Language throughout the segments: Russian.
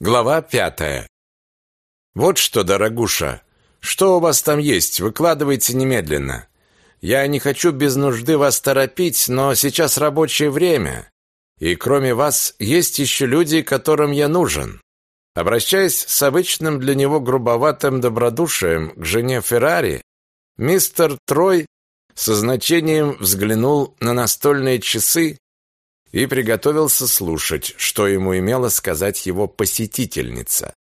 Глава пятая. Вот что, дорогуша, что у вас там есть, выкладывайте немедленно. Я не хочу без нужды вас торопить, но сейчас рабочее время. И кроме вас есть еще люди, которым я нужен. Обращаясь с обычным для него грубоватым добродушием к жене Феррари, мистер Трой со значением взглянул на настольные часы и приготовился слушать, что ему имела сказать его посетительница.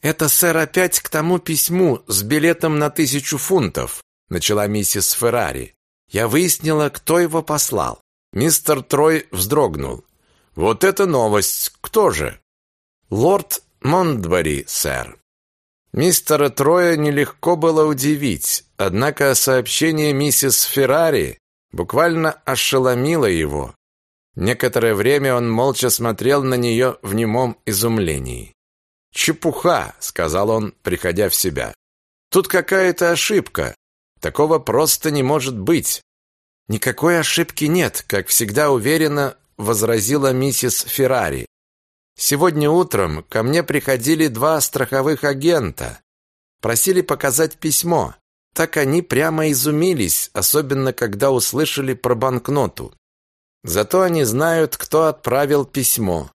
«Это, сэр, опять к тому письму с билетом на тысячу фунтов», начала миссис Феррари. «Я выяснила, кто его послал». Мистер Трой вздрогнул. «Вот это новость! Кто же?» «Лорд Монтбери, сэр». Мистера Троя нелегко было удивить, однако сообщение миссис Феррари буквально ошеломило его. Некоторое время он молча смотрел на нее в немом изумлении. «Чепуха», — сказал он, приходя в себя. «Тут какая-то ошибка. Такого просто не может быть». «Никакой ошибки нет», — как всегда уверенно возразила миссис Феррари. «Сегодня утром ко мне приходили два страховых агента. Просили показать письмо. Так они прямо изумились, особенно когда услышали про банкноту. Зато они знают, кто отправил письмо.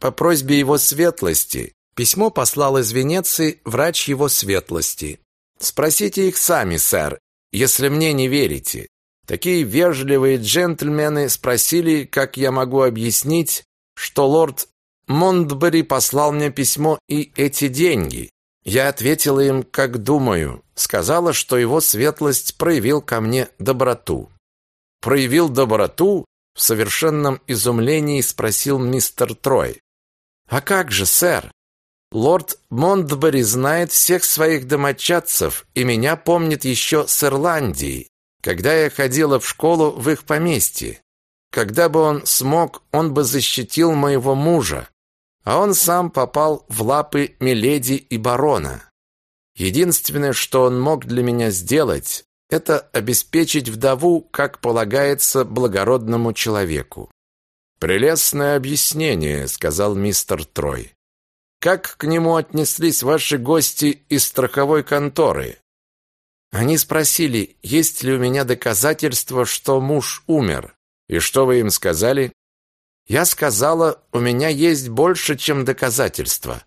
По просьбе его светлости. Письмо послал из Венеции врач его светлости. Спросите их сами, сэр, если мне не верите. Такие вежливые джентльмены спросили, как я могу объяснить, что лорд Монтбери послал мне письмо и эти деньги. Я ответила им, как думаю, сказала, что его светлость проявил ко мне доброту. Проявил доброту? В совершенном изумлении спросил мистер Трой. «А как же, сэр? Лорд Монтбери знает всех своих домочадцев и меня помнит еще с Ирландии, когда я ходила в школу в их поместье. Когда бы он смог, он бы защитил моего мужа, а он сам попал в лапы Миледи и барона. Единственное, что он мог для меня сделать, это обеспечить вдову, как полагается благородному человеку. Прелестное объяснение, сказал мистер Трой. Как к нему отнеслись ваши гости из страховой конторы? Они спросили, есть ли у меня доказательства, что муж умер. И что вы им сказали? Я сказала, у меня есть больше, чем доказательства.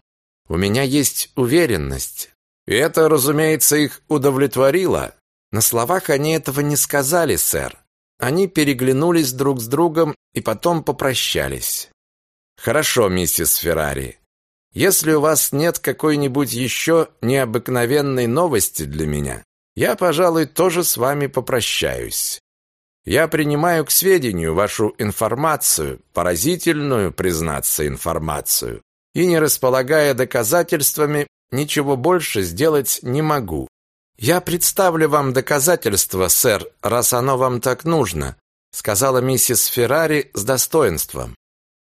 У меня есть уверенность. И это, разумеется, их удовлетворило. На словах они этого не сказали, сэр. Они переглянулись друг с другом и потом попрощались. Хорошо, миссис Феррари. Если у вас нет какой-нибудь еще необыкновенной новости для меня, я, пожалуй, тоже с вами попрощаюсь. Я принимаю к сведению вашу информацию, поразительную, признаться, информацию, и не располагая доказательствами, ничего больше сделать не могу. «Я представлю вам доказательства, сэр, раз оно вам так нужно», сказала миссис Феррари с достоинством.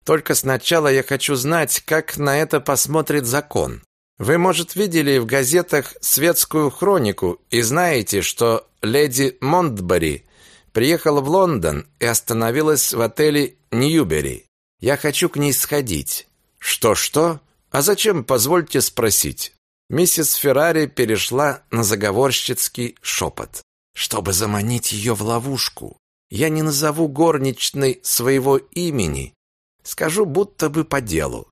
«Только сначала я хочу знать, как на это посмотрит закон. Вы, может, видели в газетах светскую хронику и знаете, что леди Монтбери приехала в Лондон и остановилась в отеле Ньюбери. Я хочу к ней сходить». «Что-что? А зачем, позвольте спросить?» Миссис Феррари перешла на заговорщицкий шепот. «Чтобы заманить ее в ловушку, я не назову горничной своего имени, скажу будто бы по делу.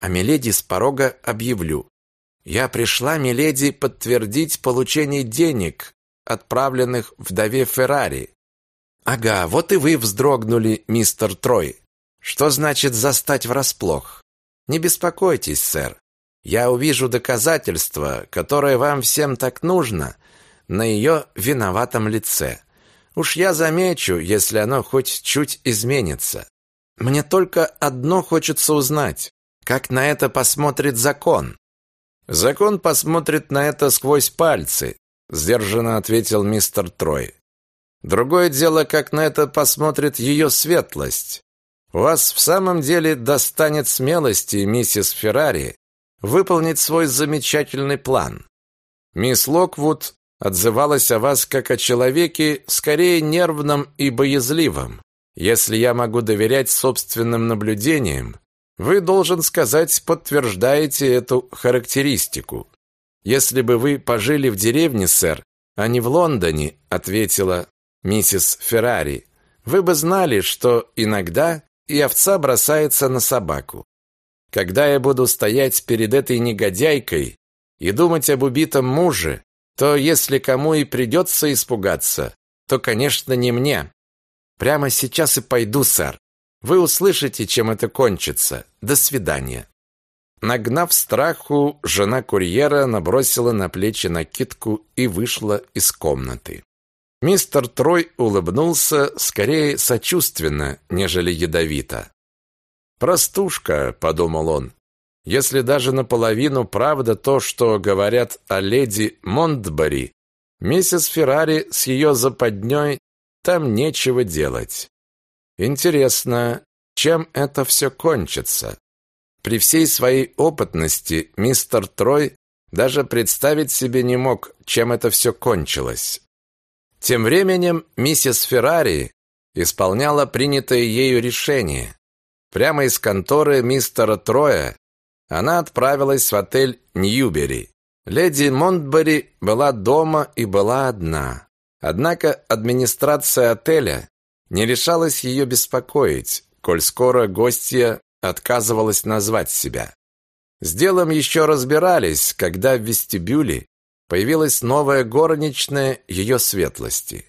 А Миледи с порога объявлю. Я пришла, Миледи, подтвердить получение денег, отправленных вдове Феррари. Ага, вот и вы вздрогнули, мистер Трой. Что значит застать врасплох? Не беспокойтесь, сэр. Я увижу доказательства, которое вам всем так нужно, на ее виноватом лице. Уж я замечу, если оно хоть чуть изменится. Мне только одно хочется узнать, как на это посмотрит закон. Закон посмотрит на это сквозь пальцы, сдержанно ответил мистер Трой. Другое дело, как на это посмотрит ее светлость. У вас в самом деле достанет смелости, миссис Феррари, выполнить свой замечательный план. Мисс Локвуд отзывалась о вас как о человеке скорее нервном и боязливом. Если я могу доверять собственным наблюдениям, Вы, должен сказать, подтверждаете эту характеристику. Если бы вы пожили в деревне, сэр, а не в Лондоне, ответила миссис Феррари, вы бы знали, что иногда и овца бросается на собаку. Когда я буду стоять перед этой негодяйкой и думать об убитом муже, то если кому и придется испугаться, то, конечно, не мне. Прямо сейчас и пойду, сэр. Вы услышите, чем это кончится. До свидания. Нагнав страху, жена курьера набросила на плечи накидку и вышла из комнаты. Мистер Трой улыбнулся скорее сочувственно, нежели ядовито. «Простушка», — подумал он, — «если даже наполовину правда то, что говорят о леди Монтбари, миссис Феррари с ее западней там нечего делать. Интересно, чем это все кончится?» При всей своей опытности мистер Трой даже представить себе не мог, чем это все кончилось. Тем временем миссис Феррари исполняла принятое ею решение. Прямо из конторы мистера Троя она отправилась в отель Ньюбери. Леди Монтбери была дома и была одна. Однако администрация отеля не решалась ее беспокоить, коль скоро гостья отказывалась назвать себя. С делом еще разбирались, когда в вестибюле появилась новая горничная ее светлости.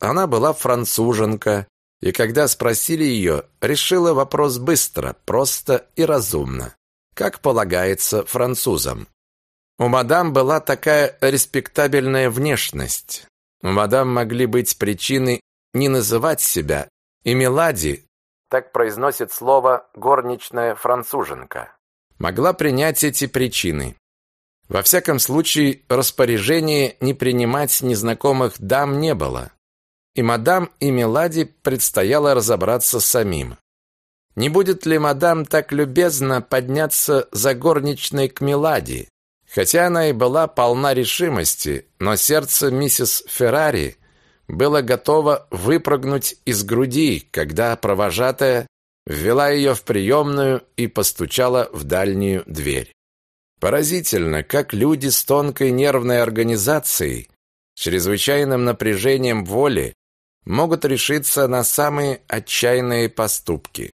Она была француженка, и когда спросили ее, решила вопрос быстро, просто и разумно, как полагается французам. У мадам была такая респектабельная внешность. У мадам могли быть причины не называть себя, и Мелади, так произносит слово горничная француженка, могла принять эти причины. Во всяком случае, распоряжения не принимать незнакомых дам не было. И мадам и Мелади предстояло разобраться самим. Не будет ли мадам так любезно подняться за горничной к Мелади? Хотя она и была полна решимости, но сердце миссис Феррари было готово выпрыгнуть из груди, когда провожатая ввела ее в приемную и постучала в дальнюю дверь. Поразительно, как люди с тонкой нервной организацией, чрезвычайным напряжением воли могут решиться на самые отчаянные поступки.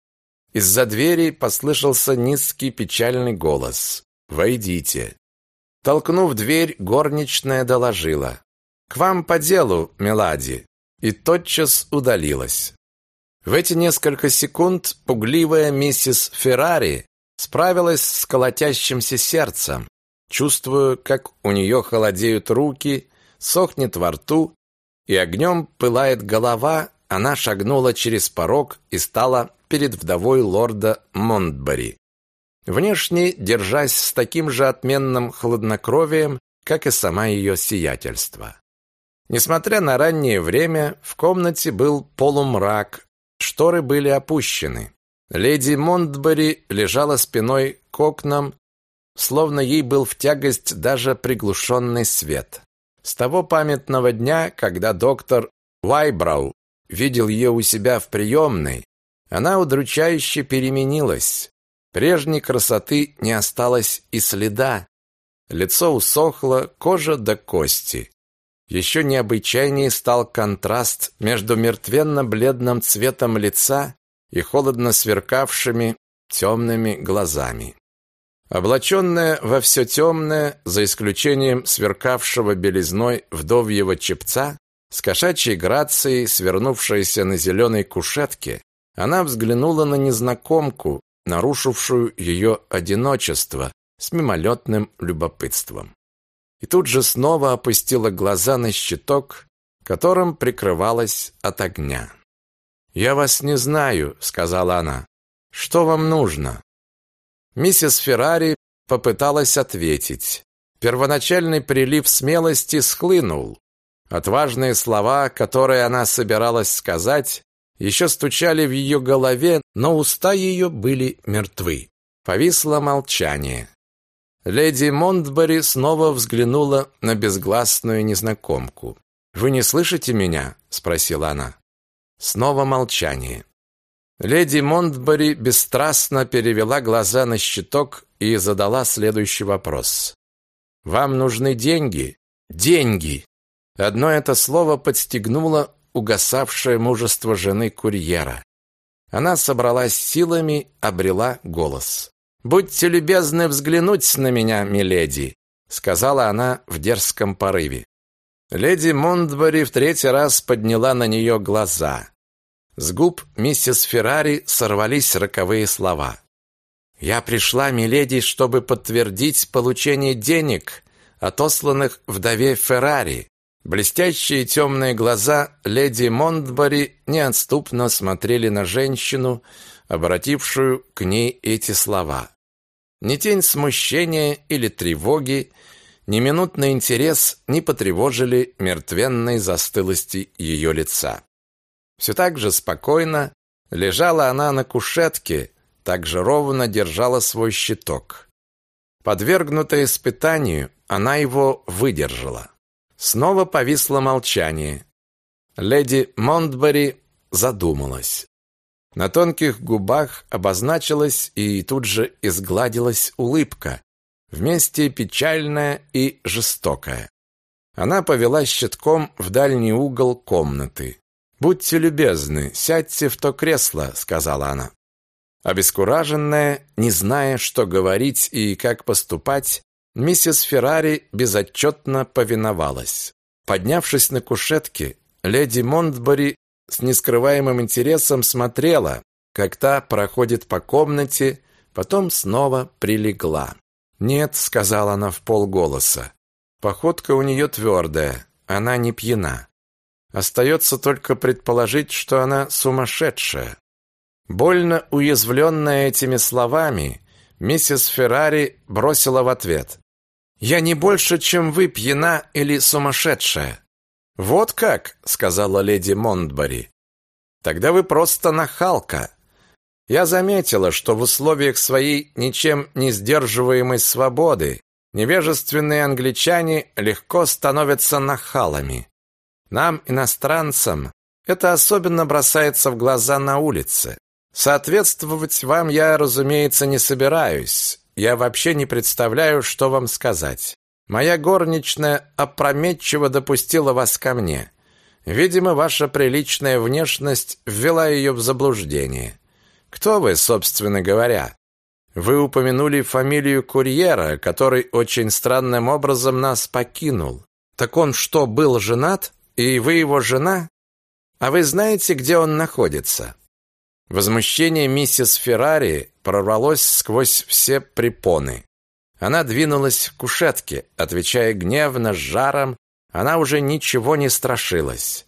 Из-за двери послышался низкий печальный голос. «Войдите». Толкнув дверь, горничная доложила. «К вам по делу, Мелади», и тотчас удалилась. В эти несколько секунд пугливая миссис Феррари справилась с колотящимся сердцем, чувствуя, как у нее холодеют руки, сохнет во рту и огнем пылает голова, она шагнула через порог и стала перед вдовой лорда Монтбари. Внешне держась с таким же отменным хладнокровием, как и сама ее сиятельство. Несмотря на раннее время, в комнате был полумрак, шторы были опущены. Леди Монтбери лежала спиной к окнам, словно ей был в тягость даже приглушенный свет. С того памятного дня, когда доктор Уайбрау видел ее у себя в приемной, она удручающе переменилась. Прежней красоты не осталось и следа. Лицо усохло, кожа до кости. Еще необычайнее стал контраст между мертвенно-бледным цветом лица и холодно сверкавшими темными глазами. Облаченная во все темное, за исключением сверкавшего белизной вдовьего чепца, с кошачьей грацией, свернувшейся на зеленой кушетке, она взглянула на незнакомку, нарушившую ее одиночество, с мимолетным любопытством. И тут же снова опустила глаза на щиток, которым прикрывалась от огня. «Я вас не знаю», — сказала она. «Что вам нужно?» Миссис Феррари попыталась ответить. Первоначальный прилив смелости схлынул. Отважные слова, которые она собиралась сказать, еще стучали в ее голове, но уста ее были мертвы. Повисло молчание. Леди Монтбери снова взглянула на безгласную незнакомку. «Вы не слышите меня?» – спросила она. Снова молчание. Леди Монтбери бесстрастно перевела глаза на щиток и задала следующий вопрос. «Вам нужны деньги?» «Деньги!» Одно это слово подстегнуло угасавшее мужество жены курьера. Она собралась силами, обрела голос. «Будьте любезны взглянуть на меня, миледи», сказала она в дерзком порыве. Леди Монтбери в третий раз подняла на нее глаза. С губ миссис Феррари сорвались роковые слова. «Я пришла, миледи, чтобы подтвердить получение денег, отосланных вдове Феррари». Блестящие темные глаза леди Монтбери неотступно смотрели на женщину, обратившую к ней эти слова. Ни тень смущения или тревоги, ни минутный интерес не потревожили мертвенной застылости ее лица. Все так же спокойно лежала она на кушетке, так же ровно держала свой щиток. Подвергнутая испытанию, она его выдержала. Снова повисло молчание. Леди Монтбери задумалась. На тонких губах обозначилась и тут же изгладилась улыбка, вместе печальная и жестокая. Она повела щитком в дальний угол комнаты. «Будьте любезны, сядьте в то кресло», — сказала она. Обескураженная, не зная, что говорить и как поступать, миссис Феррари безотчетно повиновалась. Поднявшись на кушетке, леди Монтбори с нескрываемым интересом смотрела, как та проходит по комнате, потом снова прилегла. «Нет», — сказала она в полголоса, — «походка у нее твердая, она не пьяна. Остается только предположить, что она сумасшедшая. Больно уязвленная этими словами, миссис Феррари бросила в ответ. «Я не больше, чем вы, пьяна или сумасшедшая». «Вот как?» — сказала леди Монтбари. «Тогда вы просто нахалка. Я заметила, что в условиях своей ничем не сдерживаемой свободы невежественные англичане легко становятся нахалами. Нам, иностранцам, это особенно бросается в глаза на улице. Соответствовать вам я, разумеется, не собираюсь. Я вообще не представляю, что вам сказать. Моя горничная опрометчиво допустила вас ко мне. Видимо, ваша приличная внешность ввела ее в заблуждение. Кто вы, собственно говоря? Вы упомянули фамилию курьера, который очень странным образом нас покинул. Так он что, был женат? И вы его жена? А вы знаете, где он находится? Возмущение миссис Феррари прорвалось сквозь все препоны. Она двинулась к кушетке, отвечая гневно, с жаром, она уже ничего не страшилась.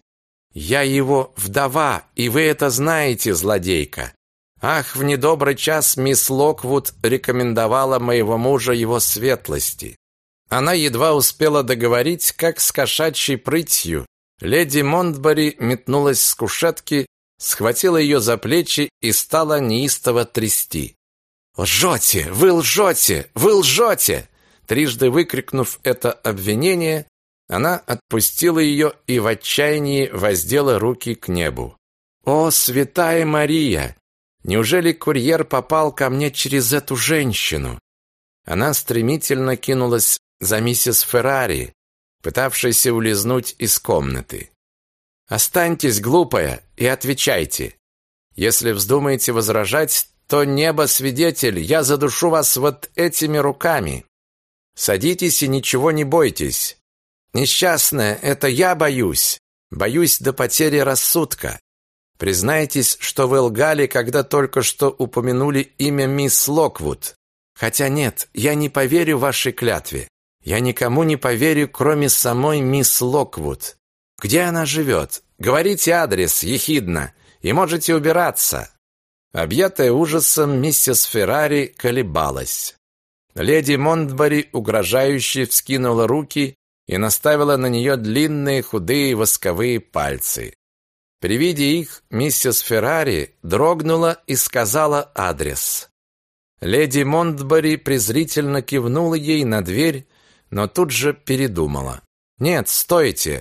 «Я его вдова, и вы это знаете, злодейка. Ах, в недобрый час мисс Локвуд рекомендовала моего мужа его светлости». Она едва успела договорить, как с кошачьей прытью Леди Монтбари метнулась с кушетки, схватила ее за плечи и стала неистово трясти. «Лжете! Вы лжете! Вы лжете!» Трижды выкрикнув это обвинение, она отпустила ее и в отчаянии воздела руки к небу. «О, святая Мария! Неужели курьер попал ко мне через эту женщину?» Она стремительно кинулась за миссис Феррари, пытавшейся улизнуть из комнаты. «Останьтесь, глупая, и отвечайте. Если вздумаете возражать, то небо свидетель, я задушу вас вот этими руками. Садитесь и ничего не бойтесь. Несчастная, это я боюсь. Боюсь до потери рассудка. Признайтесь, что вы лгали, когда только что упомянули имя мисс Локвуд. Хотя нет, я не поверю вашей клятве. Я никому не поверю, кроме самой мисс Локвуд. Где она живет? Говорите адрес, ехидно, и можете убираться. Объятая ужасом, миссис Феррари колебалась. Леди Монтбари угрожающе вскинула руки и наставила на нее длинные худые восковые пальцы. При виде их миссис Феррари дрогнула и сказала адрес. Леди Монтбари презрительно кивнула ей на дверь, но тут же передумала. «Нет, стойте!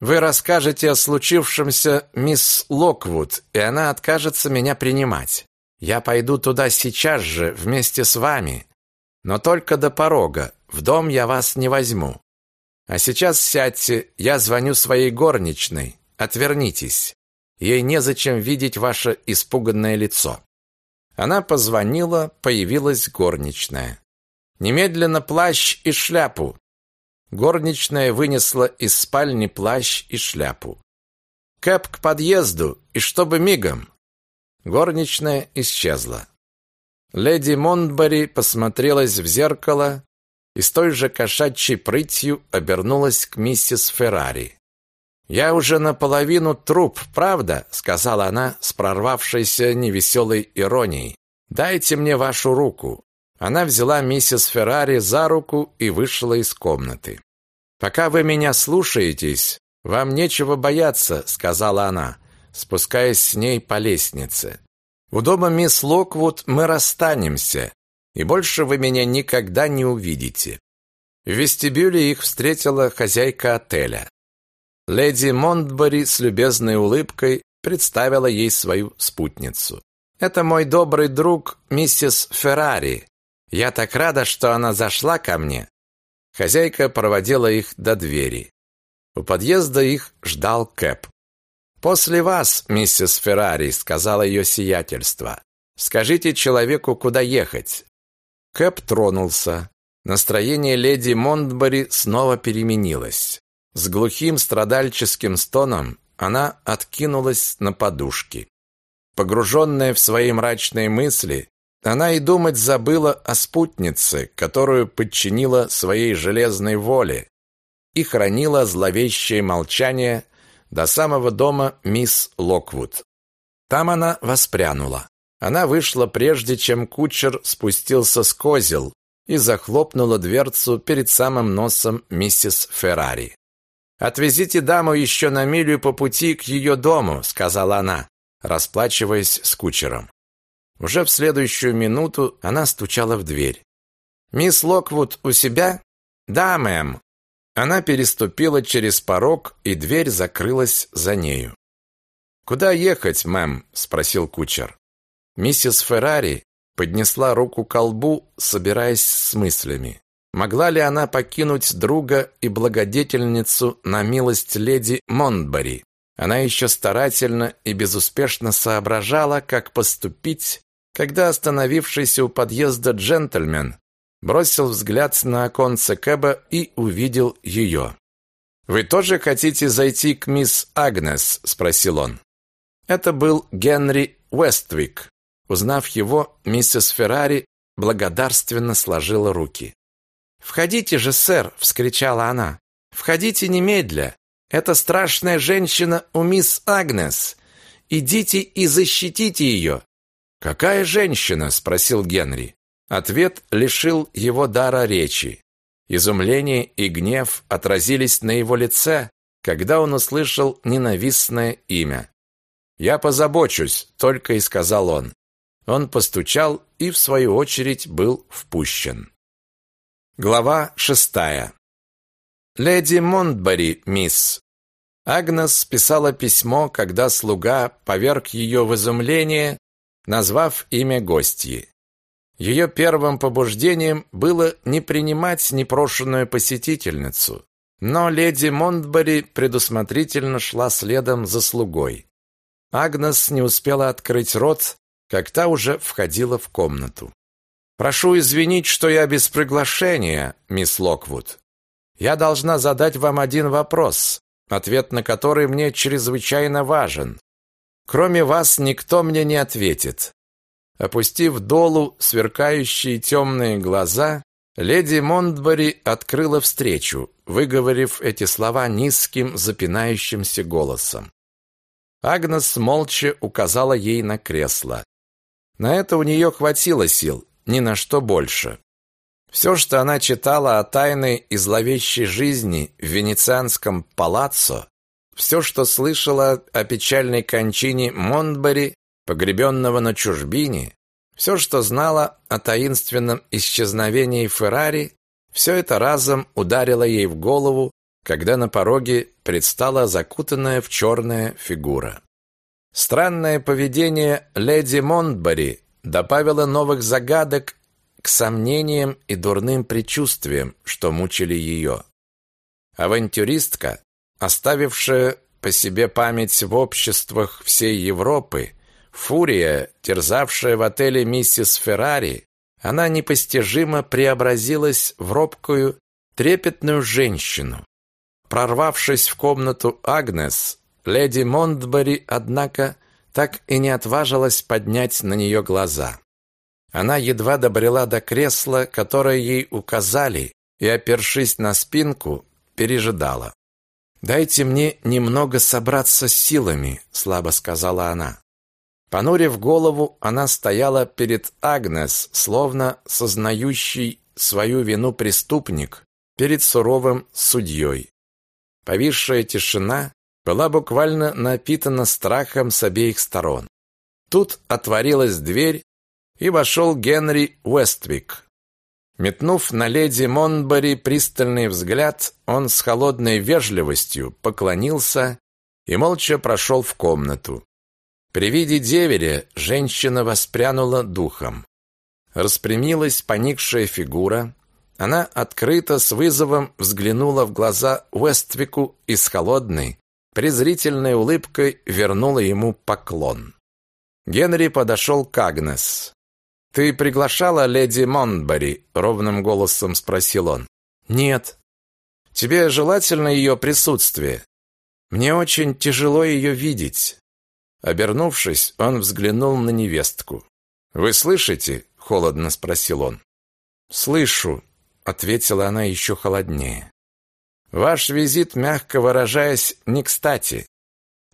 Вы расскажете о случившемся мисс Локвуд, и она откажется меня принимать. Я пойду туда сейчас же вместе с вами, но только до порога. В дом я вас не возьму. А сейчас сядьте, я звоню своей горничной. Отвернитесь. Ей незачем видеть ваше испуганное лицо. Она позвонила, появилась горничная. Немедленно плащ и шляпу. Горничная вынесла из спальни плащ и шляпу. Кэп к подъезду, и чтобы мигом. Горничная исчезла. Леди Монтбери посмотрелась в зеркало и с той же кошачьей прытью обернулась к миссис Феррари. «Я уже наполовину труп, правда?» — сказала она с прорвавшейся невеселой иронией. «Дайте мне вашу руку». Она взяла миссис Феррари за руку и вышла из комнаты. «Пока вы меня слушаетесь, вам нечего бояться», — сказала она, спускаясь с ней по лестнице. «У дома мисс Локвуд мы расстанемся, и больше вы меня никогда не увидите». В вестибюле их встретила хозяйка отеля. Леди Монтбери с любезной улыбкой представила ей свою спутницу. «Это мой добрый друг, миссис Феррари. Я так рада, что она зашла ко мне». Хозяйка проводила их до двери. У подъезда их ждал Кэп. «После вас, миссис Феррари», — сказала ее сиятельство. «Скажите человеку, куда ехать». Кэп тронулся. Настроение леди Монтбери снова переменилось. С глухим страдальческим стоном она откинулась на подушки. Погруженная в свои мрачные мысли, она и думать забыла о спутнице, которую подчинила своей железной воле и хранила зловещее молчание до самого дома мисс Локвуд. Там она воспрянула. Она вышла прежде, чем кучер спустился с козел и захлопнула дверцу перед самым носом миссис Феррари. «Отвезите даму еще на милю по пути к ее дому», — сказала она, расплачиваясь с кучером. Уже в следующую минуту она стучала в дверь. «Мисс Локвуд у себя?» «Да, мэм». Она переступила через порог, и дверь закрылась за нею. «Куда ехать, мэм?» — спросил кучер. Миссис Феррари поднесла руку к колбу, собираясь с мыслями. Могла ли она покинуть друга и благодетельницу на милость леди Монтбери? Она еще старательно и безуспешно соображала, как поступить, когда остановившийся у подъезда джентльмен бросил взгляд на оконце Кэба и увидел ее. «Вы тоже хотите зайти к мисс Агнес?» – спросил он. Это был Генри Уэствик. Узнав его, миссис Феррари благодарственно сложила руки. «Входите же, сэр!» — вскричала она. «Входите немедля! Это страшная женщина у мисс Агнес! Идите и защитите ее!» «Какая женщина?» — спросил Генри. Ответ лишил его дара речи. Изумление и гнев отразились на его лице, когда он услышал ненавистное имя. «Я позабочусь», — только и сказал он. Он постучал и, в свою очередь, был впущен. Глава шестая. Леди Монтбери, мисс. Агнес писала письмо, когда слуга поверг ее в изумление, назвав имя гостьи. Ее первым побуждением было не принимать непрошенную посетительницу, но леди Монтбери предусмотрительно шла следом за слугой. Агнес не успела открыть рот, как та уже входила в комнату. Прошу извинить, что я без приглашения, мисс Локвуд. Я должна задать вам один вопрос, ответ на который мне чрезвычайно важен. Кроме вас никто мне не ответит. Опустив долу сверкающие темные глаза, леди Монтбери открыла встречу, выговорив эти слова низким запинающимся голосом. Агнес молча указала ей на кресло. На это у нее хватило сил, ни на что больше. Все, что она читала о тайной и зловещей жизни в венецианском палаццо, все, что слышала о печальной кончине Монтбери, погребенного на чужбине, все, что знала о таинственном исчезновении Феррари, все это разом ударило ей в голову когда на пороге предстала закутанная в черное фигура. Странное поведение леди Монтбари добавило новых загадок к сомнениям и дурным предчувствиям, что мучили ее. Авантюристка, оставившая по себе память в обществах всей Европы, фурия, терзавшая в отеле миссис Феррари, она непостижимо преобразилась в робкую, трепетную женщину. Прорвавшись в комнату Агнес, леди Монтбери, однако, так и не отважилась поднять на нее глаза. Она едва добрела до кресла, которое ей указали, и, опершись на спинку, пережидала. «Дайте мне немного собраться с силами», — слабо сказала она. Понурив голову, она стояла перед Агнес, словно сознающий свою вину преступник перед суровым судьей. Повисшая тишина была буквально напитана страхом с обеих сторон. Тут отворилась дверь, и вошел Генри Уэствик. Метнув на леди Монбари пристальный взгляд, он с холодной вежливостью поклонился и молча прошел в комнату. При виде деверя женщина воспрянула духом. Распрямилась поникшая фигура. Она открыто с вызовом взглянула в глаза Уэствику и с холодной, презрительной улыбкой вернула ему поклон. Генри подошел к Агнес. «Ты приглашала леди Монбари?» — ровным голосом спросил он. «Нет». «Тебе желательно ее присутствие?» «Мне очень тяжело ее видеть». Обернувшись, он взглянул на невестку. «Вы слышите?» — холодно спросил он. «Слышу», — ответила она еще холоднее. «Ваш визит, мягко выражаясь, не кстати.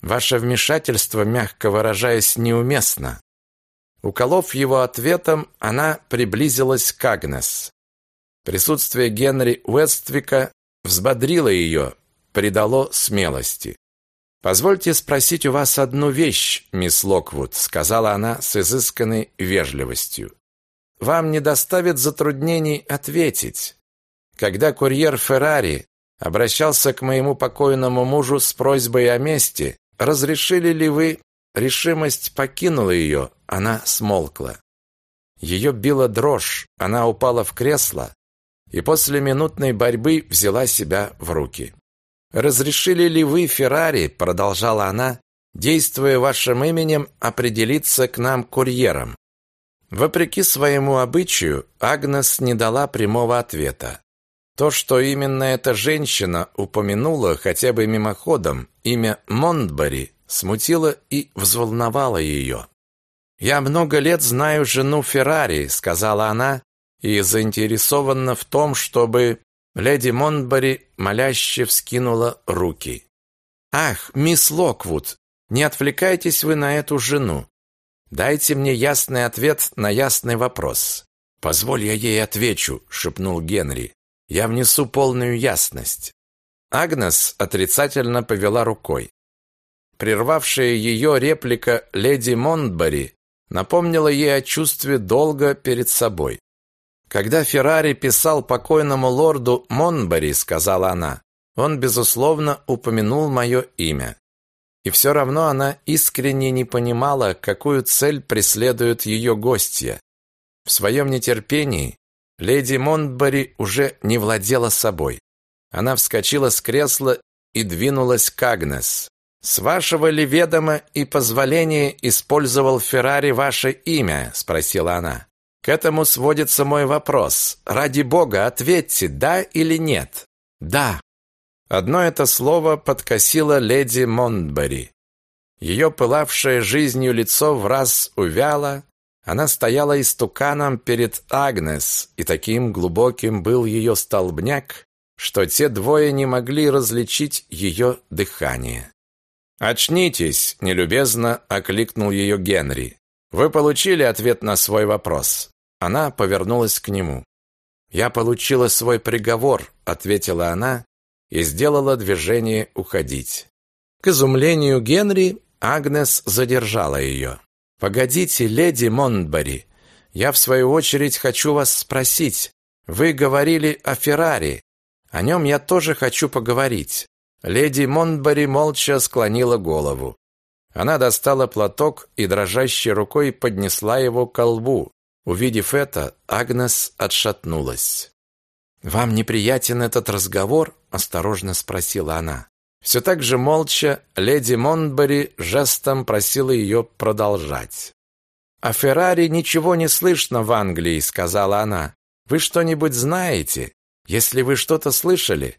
Ваше вмешательство, мягко выражаясь, неуместно. Уколов его ответом, она приблизилась к Агнес. Присутствие Генри Уэствика взбодрило ее, придало смелости. «Позвольте спросить у вас одну вещь, мисс Локвуд», сказала она с изысканной вежливостью. «Вам не доставит затруднений ответить. Когда курьер Феррари обращался к моему покойному мужу с просьбой о мести, разрешили ли вы Решимость покинула ее, она смолкла. Ее била дрожь, она упала в кресло и после минутной борьбы взяла себя в руки. «Разрешили ли вы, Феррари, — продолжала она, — действуя вашим именем, определиться к нам курьером?» Вопреки своему обычаю, Агнес не дала прямого ответа. То, что именно эта женщина упомянула хотя бы мимоходом имя Монтбари, смутило и взволновало ее. «Я много лет знаю жену Феррари», — сказала она, и заинтересована в том, чтобы леди Монтбари моляще вскинула руки. «Ах, мисс Локвуд, не отвлекайтесь вы на эту жену. Дайте мне ясный ответ на ясный вопрос». «Позволь я ей отвечу», — шепнул Генри. «Я внесу полную ясность». Агнес отрицательно повела рукой. Прервавшая ее реплика леди Монтбари напомнила ей о чувстве долга перед собой. «Когда Феррари писал покойному лорду Монбари, — сказала она, — он, безусловно, упомянул мое имя. И все равно она искренне не понимала, какую цель преследуют ее гостья. В своем нетерпении леди Монтбари уже не владела собой. Она вскочила с кресла и двинулась к Агнес. «С вашего ли ведома и позволения использовал Феррари ваше имя?» – спросила она. «К этому сводится мой вопрос. Ради бога, ответьте, да или нет?» «Да». Одно это слово подкосило леди Монтбери. Ее пылавшее жизнью лицо в раз увяло, она стояла истуканом перед Агнес, и таким глубоким был ее столбняк, что те двое не могли различить ее дыхание. «Очнитесь!» – нелюбезно окликнул ее Генри. «Вы получили ответ на свой вопрос». Она повернулась к нему. «Я получила свой приговор», – ответила она и сделала движение уходить. К изумлению Генри Агнес задержала ее. «Погодите, леди Монтбари, я в свою очередь хочу вас спросить. Вы говорили о Феррари. О нем я тоже хочу поговорить. Леди Монтбери молча склонила голову. Она достала платок и дрожащей рукой поднесла его к ко лбу. Увидев это, Агнес отшатнулась. «Вам неприятен этот разговор?» – осторожно спросила она. Все так же молча леди Монтбери жестом просила ее продолжать. «О Феррари ничего не слышно в Англии», — сказала она. «Вы что-нибудь знаете? Если вы что-то слышали,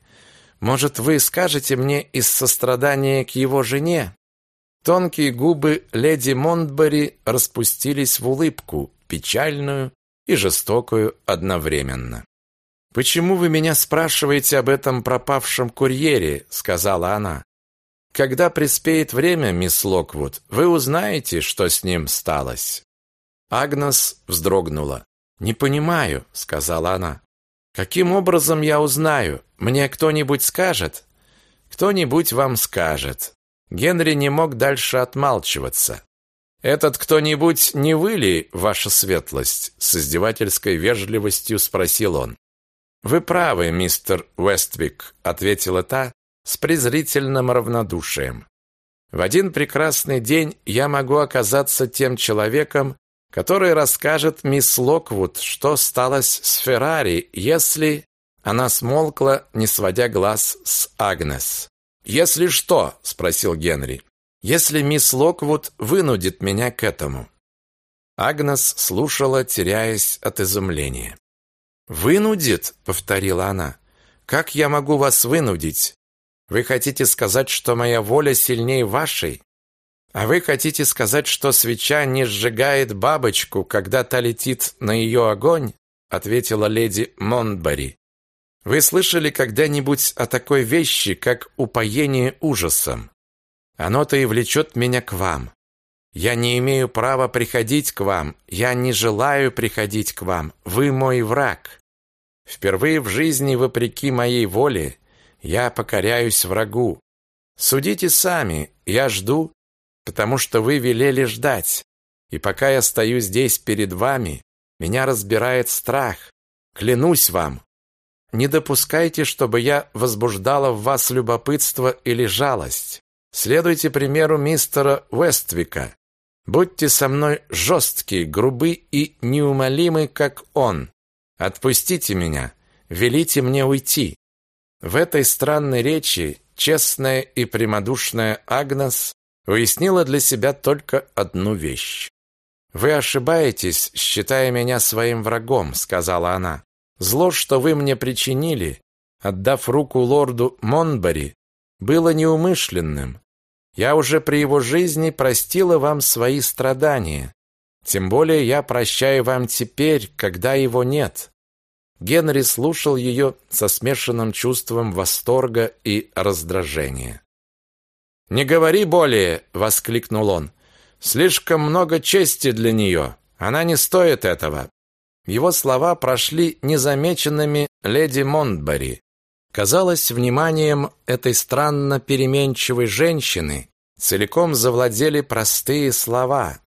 может, вы скажете мне из сострадания к его жене?» Тонкие губы леди Монтбери распустились в улыбку, печальную и жестокую одновременно. «Почему вы меня спрашиваете об этом пропавшем курьере?» — сказала она. «Когда приспеет время, мисс Локвуд, вы узнаете, что с ним сталось». Агнес вздрогнула. «Не понимаю», — сказала она. «Каким образом я узнаю? Мне кто-нибудь скажет?» «Кто-нибудь вам скажет». Генри не мог дальше отмалчиваться. «Этот кто-нибудь не вы ли, ваша светлость?» С издевательской вежливостью спросил он. «Вы правы, мистер Уэствик», — ответила та с презрительным равнодушием. «В один прекрасный день я могу оказаться тем человеком, который расскажет мисс Локвуд, что стало с Феррари, если...» Она смолкла, не сводя глаз с Агнес. «Если что?» — спросил Генри. «Если мисс Локвуд вынудит меня к этому». Агнес слушала, теряясь от изумления. «Вынудит?» — повторила она. «Как я могу вас вынудить? Вы хотите сказать, что моя воля сильнее вашей? А вы хотите сказать, что свеча не сжигает бабочку, когда та летит на ее огонь?» — ответила леди Монбари. «Вы слышали когда-нибудь о такой вещи, как упоение ужасом? Оно-то и влечет меня к вам. Я не имею права приходить к вам, я не желаю приходить к вам, вы мой враг. Впервые в жизни, вопреки моей воле, я покоряюсь врагу. Судите сами, я жду, потому что вы велели ждать. И пока я стою здесь перед вами, меня разбирает страх. Клянусь вам, не допускайте, чтобы я возбуждала в вас любопытство или жалость. Следуйте примеру мистера Уэствика. Будьте со мной жесткие, грубы и неумолимы, как он. Отпустите меня, велите мне уйти. В этой странной речи честная и прямодушная Агнес уяснила для себя только одну вещь. Вы ошибаетесь, считая меня своим врагом, сказала она. Зло, что вы мне причинили, отдав руку лорду Монбари, было неумышленным. Я уже при его жизни простила вам свои страдания. Тем более я прощаю вам теперь, когда его нет. Генри слушал ее со смешанным чувством восторга и раздражения. «Не говори более!» — воскликнул он. «Слишком много чести для нее. Она не стоит этого». Его слова прошли незамеченными леди Монтбари. Казалось, вниманием этой странно переменчивой женщины целиком завладели простые слова,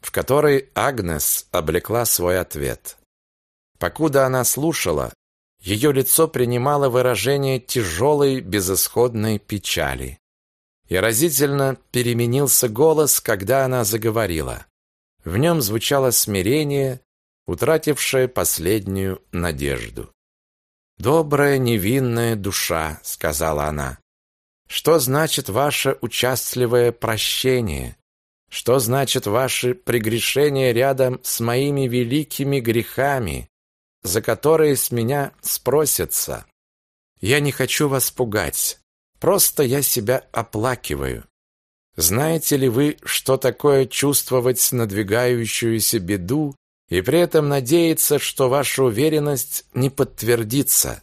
в которые Агнес облекла свой ответ. Покуда она слушала, ее лицо принимало выражение тяжелой безысходной печали. И разительно переменился голос, когда она заговорила. В нем звучало смирение, утратившее последнюю надежду. «Добрая невинная душа», — сказала она. «Что значит ваше участливое прощение? Что значит ваши прегрешения рядом с моими великими грехами, за которые с меня спросятся. Я не хочу вас пугать. Просто я себя оплакиваю. Знаете ли вы, что такое чувствовать надвигающуюся беду и при этом надеяться, что ваша уверенность не подтвердится?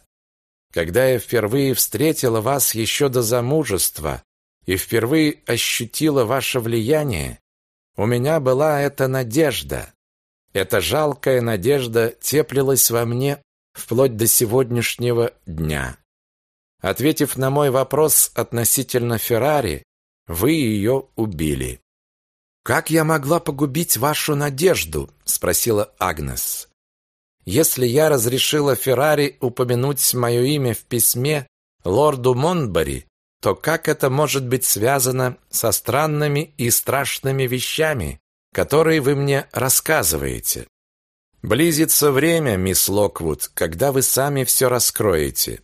Когда я впервые встретила вас еще до замужества и впервые ощутила ваше влияние, у меня была эта надежда. Эта жалкая надежда теплилась во мне вплоть до сегодняшнего дня. Ответив на мой вопрос относительно Феррари, вы ее убили. Как я могла погубить вашу надежду, спросила Агнес. если я разрешила Феррари упомянуть мое имя в письме лорду Монбари, то как это может быть связано со странными и страшными вещами, которые вы мне рассказываете? Близится время, мисс Локвуд, когда вы сами все раскроете.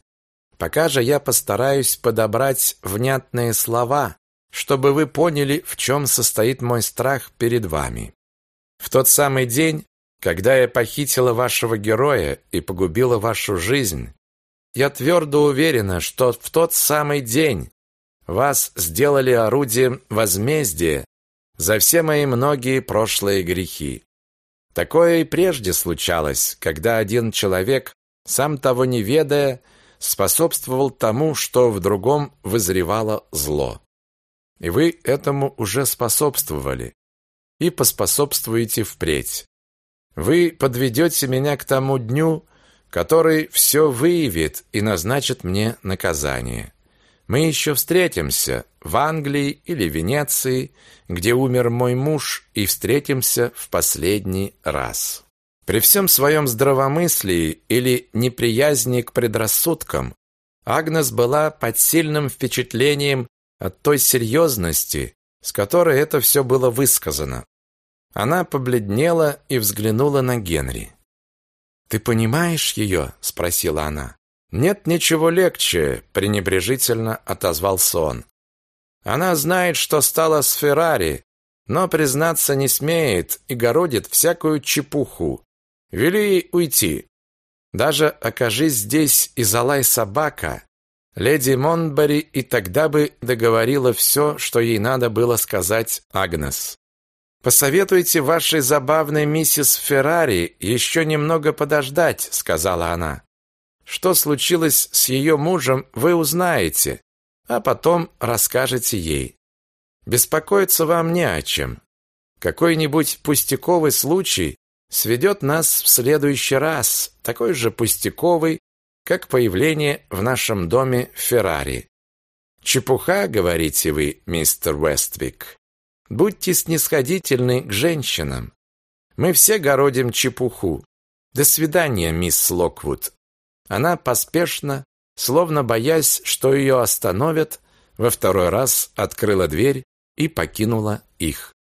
Пока же я постараюсь подобрать внятные слова, чтобы вы поняли, в чем состоит мой страх перед вами. В тот самый день, когда я похитила вашего героя и погубила вашу жизнь, я твердо уверена, что в тот самый день вас сделали орудием возмездия за все мои многие прошлые грехи. Такое и прежде случалось, когда один человек, сам того не ведая, способствовал тому, что в другом вызревало зло. И вы этому уже способствовали и поспособствуете впредь. Вы подведете меня к тому дню, который все выявит и назначит мне наказание. Мы еще встретимся в Англии или Венеции, где умер мой муж, и встретимся в последний раз. При всем своем здравомыслии или неприязни к предрассудкам, Агнес была под сильным впечатлением от той серьезности, с которой это все было высказано. Она побледнела и взглянула на Генри. «Ты понимаешь ее?» – спросила она. «Нет ничего легче», – пренебрежительно отозвался он. «Она знает, что стала с Феррари, но признаться не смеет и городит всякую чепуху. Вели ей уйти. Даже окажись здесь и залай собака, леди Монбари и тогда бы договорила все, что ей надо было сказать Агнес. Посоветуйте вашей забавной миссис Феррари еще немного подождать, сказала она. Что случилось с ее мужем, вы узнаете, а потом расскажете ей. Беспокоиться вам не о чем. Какой-нибудь пустяковый случай сведет нас в следующий раз, такой же пустяковый, как появление в нашем доме Феррари. Чепуха, говорите вы, мистер Вествик. Будьте снисходительны к женщинам. Мы все городим чепуху. До свидания, мисс Локвуд. Она поспешно, словно боясь, что ее остановят, во второй раз открыла дверь и покинула их.